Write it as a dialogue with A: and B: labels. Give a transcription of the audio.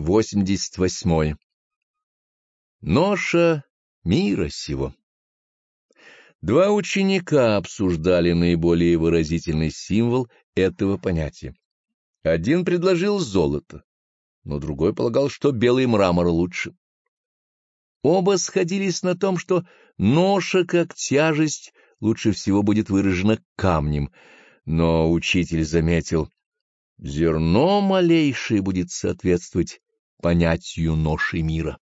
A: 88. Ноша мира сего. Два ученика обсуждали наиболее выразительный символ этого понятия. Один предложил золото, но другой полагал, что белый мрамор лучше. Оба сходились на том, что ноша как тяжесть лучше всего будет выражена камнем, но учитель заметил, зерно малейшее будет соответствовать понятию ноши мира.